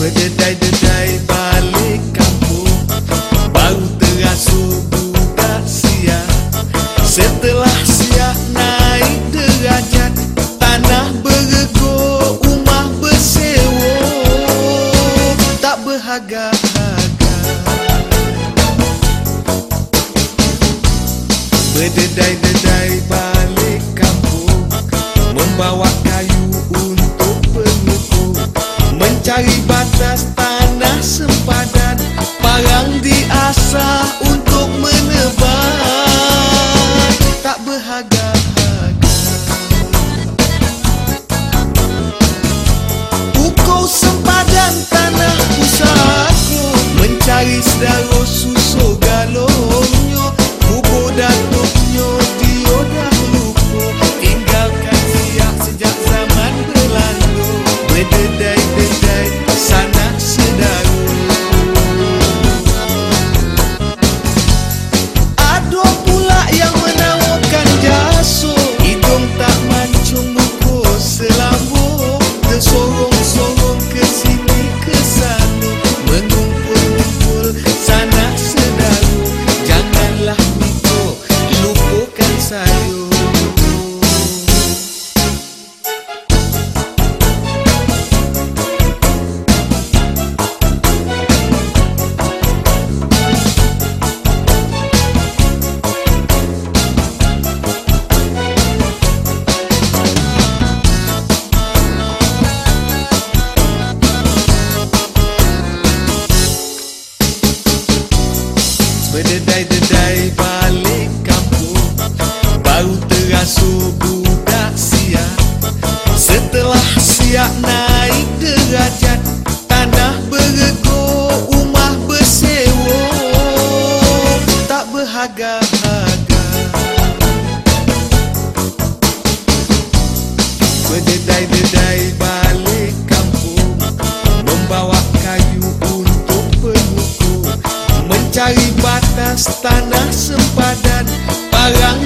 Sedai-dedai balik kampung. Bau terasu buka siang. Setelah siang naik derajat Tanah bergegur, rumah bersewa. Tak berharga Sedai-dedai balik diasah untuk menebak Tak Ukur sempadan tanah pusatku Mencari sedara susu galonyo sol. Terasa budak siap. Setelah siap naik derajat Tanah berego, rumah bersewa. Tak berharga-harga. Berdedai-dedai balik kampung Membawa kayu untuk pengukur Mencari batas tanah sempadan Parang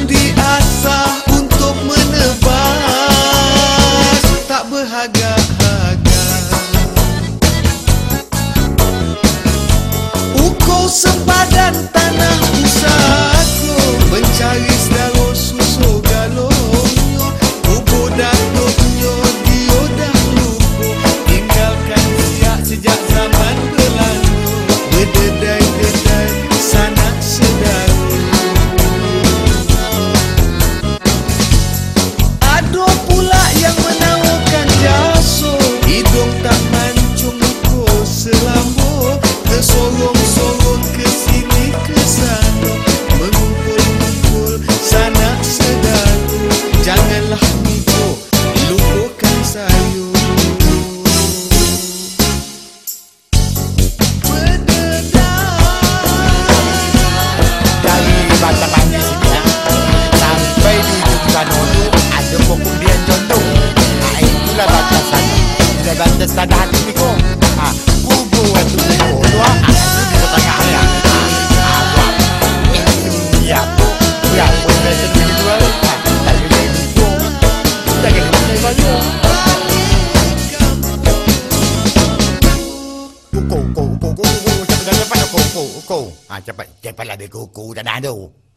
sempadan tanah Bila batas tanah hati ni kau. Ha, kubur tu ni kau tu ha. Ha, itu di tengah ya. Ha, ha, buat. Ya, ya, pun biasa ni dua. Ha, tak boleh lupa. Tak kena kena banyak. Kuku, kuku, kuku, kuku, kuku. Cepat, cepat, kuku, kuku. Ha, cepat, cepatlah ambil kuku tanah tu.